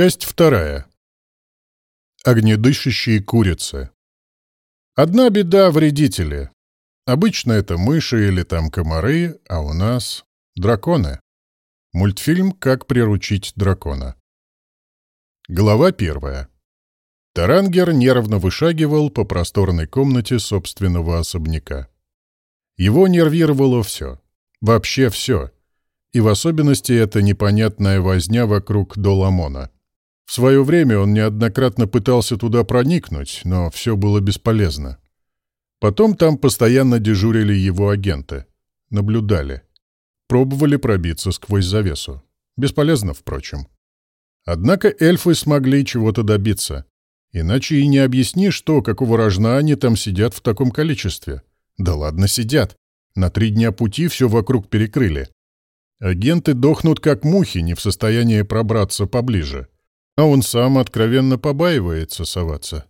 Часть вторая. Огнедышащие курицы. Одна беда — вредители. Обычно это мыши или там комары, а у нас — драконы. Мультфильм «Как приручить дракона». Глава первая. Тарангер нервно вышагивал по просторной комнате собственного особняка. Его нервировало все. Вообще все. И в особенности эта непонятная возня вокруг Доламона. В свое время он неоднократно пытался туда проникнуть, но все было бесполезно. Потом там постоянно дежурили его агенты. Наблюдали. Пробовали пробиться сквозь завесу. Бесполезно, впрочем. Однако эльфы смогли чего-то добиться. Иначе и не объяснишь, что, какого рожна они там сидят в таком количестве. Да ладно, сидят. На три дня пути все вокруг перекрыли. Агенты дохнут как мухи, не в состоянии пробраться поближе а он сам откровенно побаивается соваться.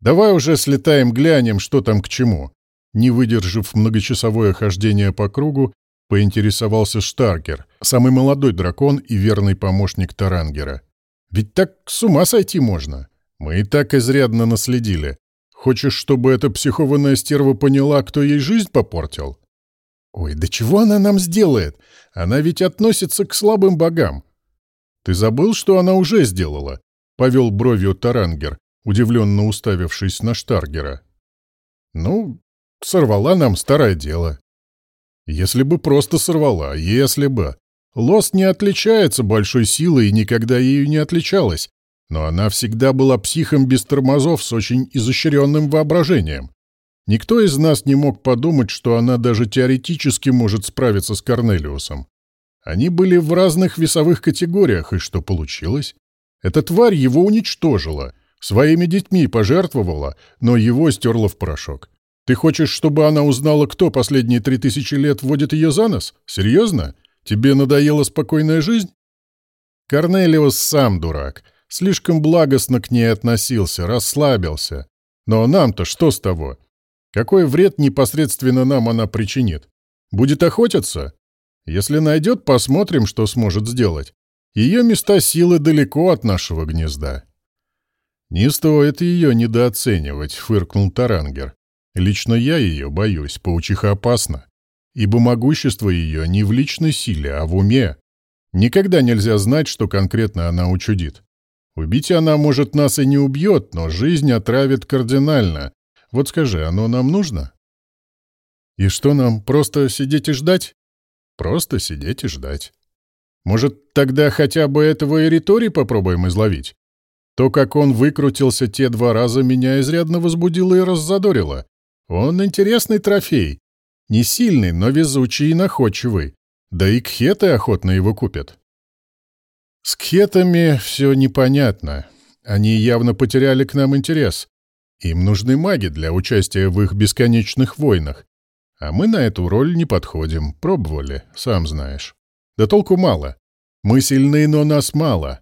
Давай уже слетаем, глянем, что там к чему. Не выдержав многочасовое хождение по кругу, поинтересовался Штаркер, самый молодой дракон и верный помощник Тарангера. Ведь так с ума сойти можно. Мы и так изрядно наследили. Хочешь, чтобы эта психованная стерва поняла, кто ей жизнь попортил? Ой, да чего она нам сделает? Она ведь относится к слабым богам. «Ты забыл, что она уже сделала?» — повел бровью Тарангер, удивленно уставившись на Штаргера. «Ну, сорвала нам старое дело». «Если бы просто сорвала, если бы. Лос не отличается большой силой и никогда ею не отличалась, но она всегда была психом без тормозов с очень изощренным воображением. Никто из нас не мог подумать, что она даже теоретически может справиться с Корнелиусом. Они были в разных весовых категориях, и что получилось? Эта тварь его уничтожила, своими детьми пожертвовала, но его стерла в порошок. Ты хочешь, чтобы она узнала, кто последние три тысячи лет вводит ее за нос? Серьезно? Тебе надоела спокойная жизнь? Корнелиус сам дурак. Слишком благостно к ней относился, расслабился. Но нам-то что с того? Какой вред непосредственно нам она причинит? Будет охотиться? Если найдет, посмотрим, что сможет сделать. Ее места силы далеко от нашего гнезда. «Не стоит ее недооценивать», — фыркнул Тарангер. «Лично я ее боюсь, паучиха опасна, ибо могущество ее не в личной силе, а в уме. Никогда нельзя знать, что конкретно она учудит. Убить она, может, нас и не убьет, но жизнь отравит кардинально. Вот скажи, оно нам нужно?» «И что нам, просто сидеть и ждать?» Просто сидеть и ждать. Может, тогда хотя бы этого Эритори попробуем изловить? То, как он выкрутился те два раза, меня изрядно возбудило и раззадорило. Он интересный трофей. Не сильный, но везучий и находчивый. Да и кхеты охотно его купят. С кхетами все непонятно. Они явно потеряли к нам интерес. Им нужны маги для участия в их бесконечных войнах. А мы на эту роль не подходим, пробовали, сам знаешь. Да толку мало. Мы сильны, но нас мало.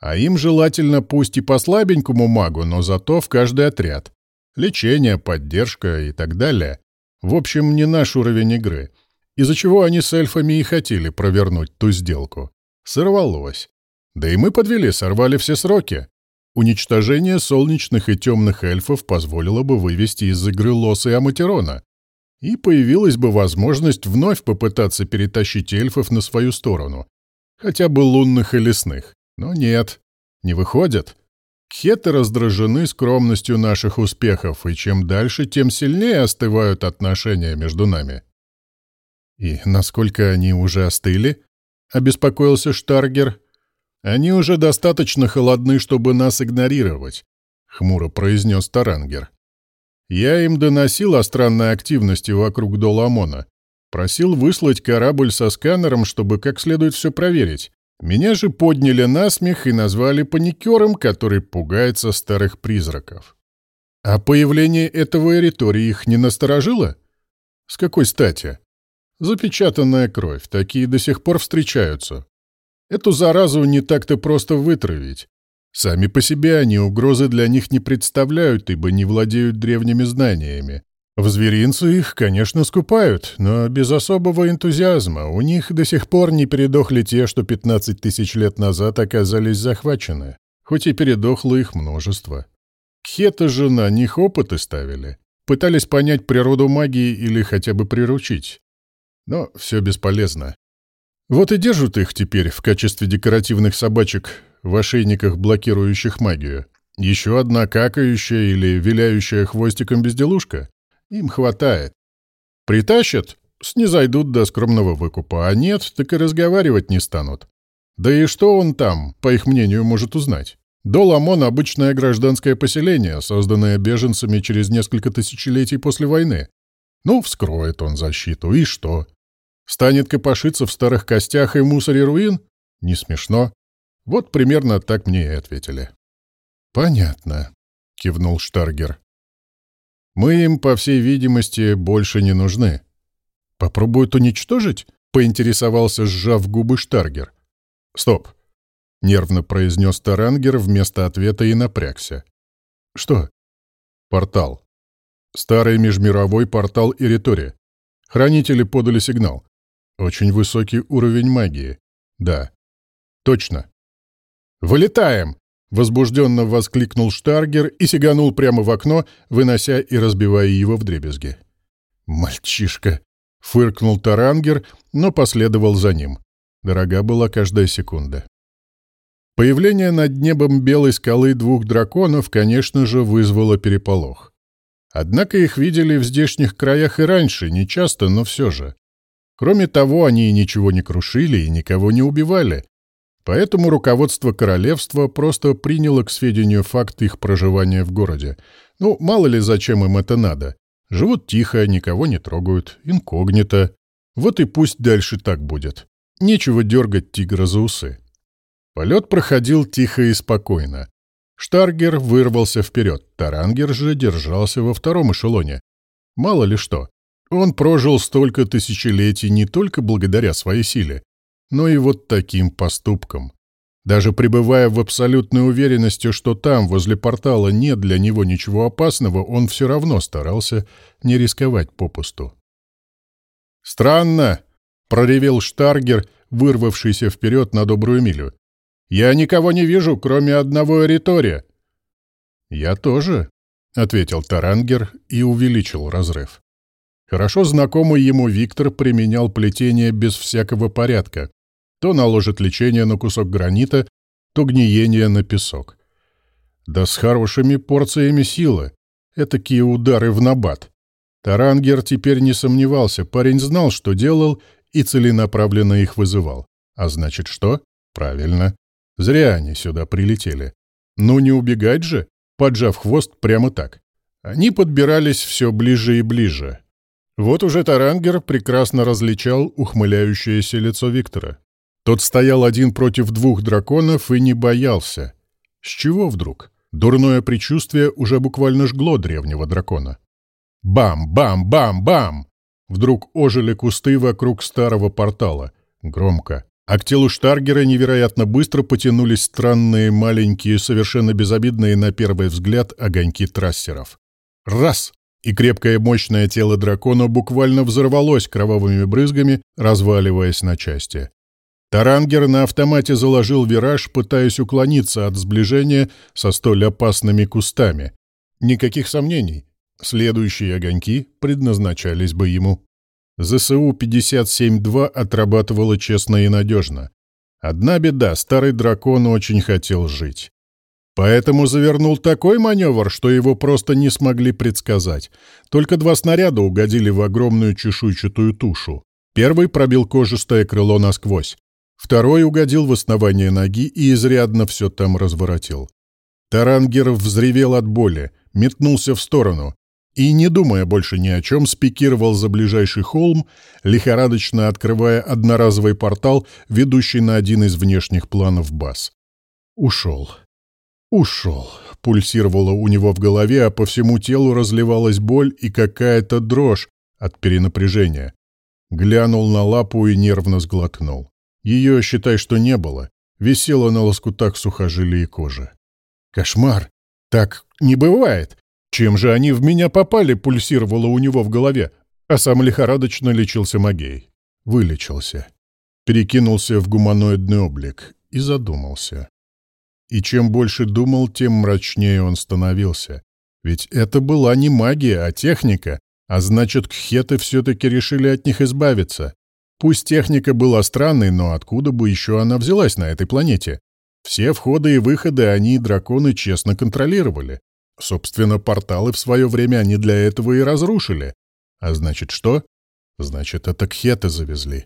А им желательно пусть и по слабенькому магу, но зато в каждый отряд. Лечение, поддержка и так далее. В общем, не наш уровень игры. Из-за чего они с эльфами и хотели провернуть ту сделку. Сорвалось. Да и мы подвели, сорвали все сроки. Уничтожение солнечных и темных эльфов позволило бы вывести из игры Лоса и Аматерона и появилась бы возможность вновь попытаться перетащить эльфов на свою сторону, хотя бы лунных и лесных. Но нет, не выходят. Хеты раздражены скромностью наших успехов, и чем дальше, тем сильнее остывают отношения между нами. «И насколько они уже остыли?» — обеспокоился Штаргер. «Они уже достаточно холодны, чтобы нас игнорировать», — хмуро произнес Тарангер. Я им доносил о странной активности вокруг Доламона. Просил выслать корабль со сканером, чтобы как следует все проверить. Меня же подняли на смех и назвали паникером, который пугается старых призраков. А появление этого эритории их не насторожило? С какой стати? Запечатанная кровь, такие до сих пор встречаются. Эту заразу не так-то просто вытравить. Сами по себе они угрозы для них не представляют, ибо не владеют древними знаниями. В зверинцы их, конечно, скупают, но без особого энтузиазма. У них до сих пор не передохли те, что 15 тысяч лет назад оказались захвачены. хоть и передохло их множество. Кхета же на них опыты ставили. Пытались понять природу магии или хотя бы приручить. Но все бесполезно. Вот и держат их теперь в качестве декоративных собачек в ошейниках, блокирующих магию. Еще одна какающая или виляющая хвостиком безделушка. Им хватает. Притащат, снизойдут до скромного выкупа, а нет, так и разговаривать не станут. Да и что он там, по их мнению, может узнать? Доламон — обычное гражданское поселение, созданное беженцами через несколько тысячелетий после войны. Ну, вскроет он защиту, и что? Станет копошиться в старых костях и мусоре руин? Не смешно. Вот примерно так мне и ответили. «Понятно», — кивнул Штаргер. «Мы им, по всей видимости, больше не нужны». «Попробуют уничтожить?» — поинтересовался, сжав губы Штаргер. «Стоп!» — нервно произнес Тарангер вместо ответа и напрягся. «Что?» «Портал. Старый межмировой портал Иритори. Хранители подали сигнал. Очень высокий уровень магии. Да. Точно. «Вылетаем!» — возбужденно воскликнул Штаргер и сиганул прямо в окно, вынося и разбивая его вдребезги. «Мальчишка!» — фыркнул Тарангер, но последовал за ним. Дорога была каждая секунда. Появление над небом белой скалы двух драконов, конечно же, вызвало переполох. Однако их видели в здешних краях и раньше, не часто, но все же. Кроме того, они ничего не крушили и никого не убивали. Поэтому руководство королевства просто приняло к сведению факт их проживания в городе. Ну, мало ли зачем им это надо. Живут тихо, никого не трогают, инкогнито. Вот и пусть дальше так будет. Нечего дергать тигра за усы. Полет проходил тихо и спокойно. Штаргер вырвался вперед, Тарангер же держался во втором эшелоне. Мало ли что. Он прожил столько тысячелетий не только благодаря своей силе, но и вот таким поступкам. Даже пребывая в абсолютной уверенности, что там, возле портала, нет для него ничего опасного, он все равно старался не рисковать попусту. «Странно!» — проревел Штаргер, вырвавшийся вперед на добрую милю. «Я никого не вижу, кроме одного Эритория». «Я тоже», — ответил Тарангер и увеличил разрыв. Хорошо знакомый ему Виктор применял плетение без всякого порядка. То наложит лечение на кусок гранита, то гниение на песок. Да с хорошими порциями силы. Этакие удары в набат. Тарангер теперь не сомневался, парень знал, что делал, и целенаправленно их вызывал. А значит что? Правильно. Зря они сюда прилетели. Ну не убегать же, поджав хвост прямо так. Они подбирались все ближе и ближе. Вот уже Тарангер прекрасно различал ухмыляющееся лицо Виктора. Тот стоял один против двух драконов и не боялся. С чего вдруг? Дурное предчувствие уже буквально жгло древнего дракона. Бам-бам-бам-бам! Вдруг ожили кусты вокруг старого портала. Громко. А к телу Штаргера невероятно быстро потянулись странные, маленькие, совершенно безобидные на первый взгляд огоньки трассеров. Раз! И крепкое мощное тело дракона буквально взорвалось кровавыми брызгами, разваливаясь на части. Тарангер на автомате заложил вираж, пытаясь уклониться от сближения со столь опасными кустами. Никаких сомнений. Следующие огоньки предназначались бы ему. ЗСУ-57-2 отрабатывала честно и надежно. Одна беда, старый дракон очень хотел жить. Поэтому завернул такой маневр, что его просто не смогли предсказать. Только два снаряда угодили в огромную чешуйчатую тушу. Первый пробил кожистое крыло насквозь. Второй угодил в основание ноги и изрядно все там разворотил. Тарангер взревел от боли, метнулся в сторону и, не думая больше ни о чем, спикировал за ближайший холм, лихорадочно открывая одноразовый портал, ведущий на один из внешних планов баз. Ушел. Ушел. Пульсировало у него в голове, а по всему телу разливалась боль и какая-то дрожь от перенапряжения. Глянул на лапу и нервно сглотнул. Ее, считай, что не было. Висела на лоскутах сухожилия и кожи. Кошмар! Так не бывает! Чем же они в меня попали, пульсировало у него в голове, а сам лихорадочно лечился магией. Вылечился. Перекинулся в гуманоидный облик и задумался. И чем больше думал, тем мрачнее он становился. Ведь это была не магия, а техника, а значит, кхеты все-таки решили от них избавиться. Пусть техника была странной, но откуда бы еще она взялась на этой планете? Все входы и выходы они, драконы, честно контролировали. Собственно, порталы в свое время они для этого и разрушили. А значит, что? Значит, это кхеты завезли.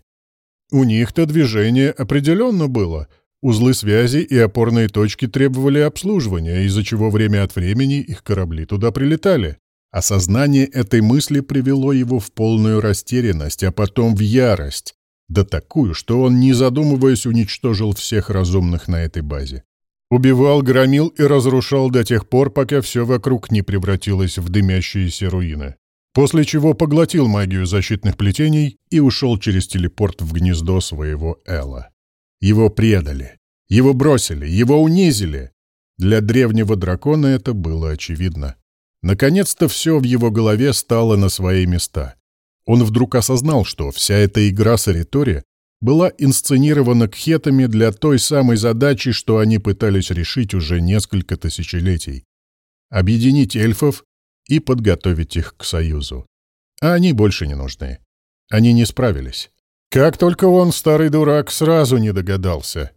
У них-то движение определенно было. Узлы связи и опорные точки требовали обслуживания, из-за чего время от времени их корабли туда прилетали. Осознание этой мысли привело его в полную растерянность, а потом в ярость. Да такую, что он, не задумываясь, уничтожил всех разумных на этой базе. Убивал, громил и разрушал до тех пор, пока все вокруг не превратилось в дымящиеся руины. После чего поглотил магию защитных плетений и ушел через телепорт в гнездо своего Эла. Его предали, его бросили, его унизили. Для древнего дракона это было очевидно. Наконец-то все в его голове стало на свои места. Он вдруг осознал, что вся эта игра с Аритори была инсценирована кхетами для той самой задачи, что они пытались решить уже несколько тысячелетий — объединить эльфов и подготовить их к союзу. А они больше не нужны. Они не справились. Как только он, старый дурак, сразу не догадался.